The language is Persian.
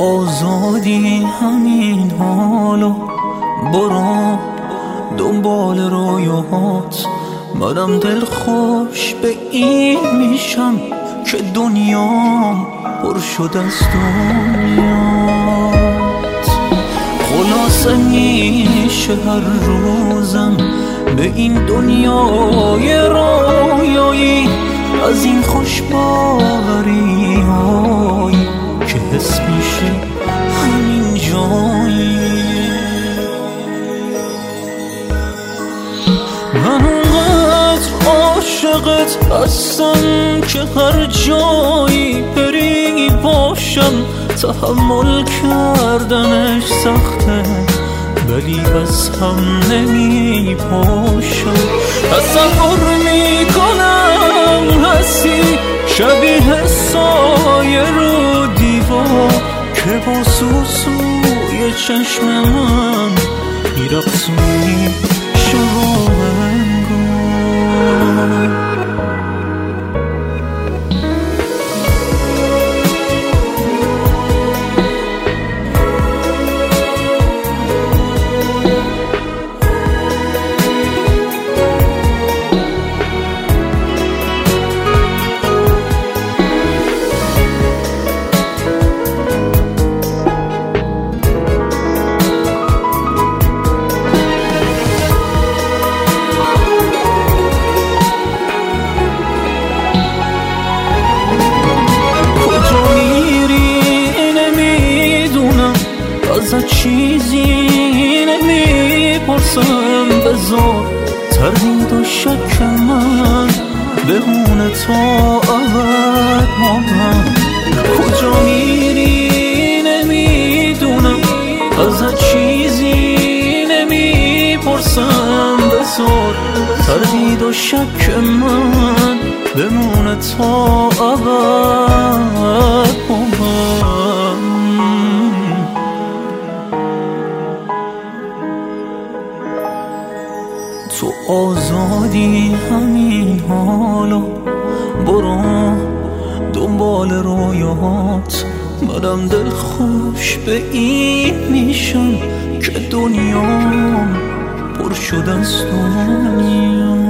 آزادی همین حالو برو دنبال رویات منم دل خوش به این میشم که دنیا پر شد از دنیات خلاصه میشه هر روزم به این دنیای رویایی از این خوش باوری عاشقت هستم که هر جایی بری باشم تحمل کردنش سخته ولی از هم نمی پاشم تصور می‌کنم هستی شبیه سایه رو دیوار که با سوسوی چشم من میرقصونی شما. نمی‌پرسم بذار تردید و شک من بمونه تا ابد با من کجا میری نمی‌دونم. ازت چیزی نمی‌پرسم. بذار تردید و شک من بمونه تا ابد تو آزادی همین حالو برو دنبال رویات منم دل خوش به این میشم که دنیا پر شد از دنیا.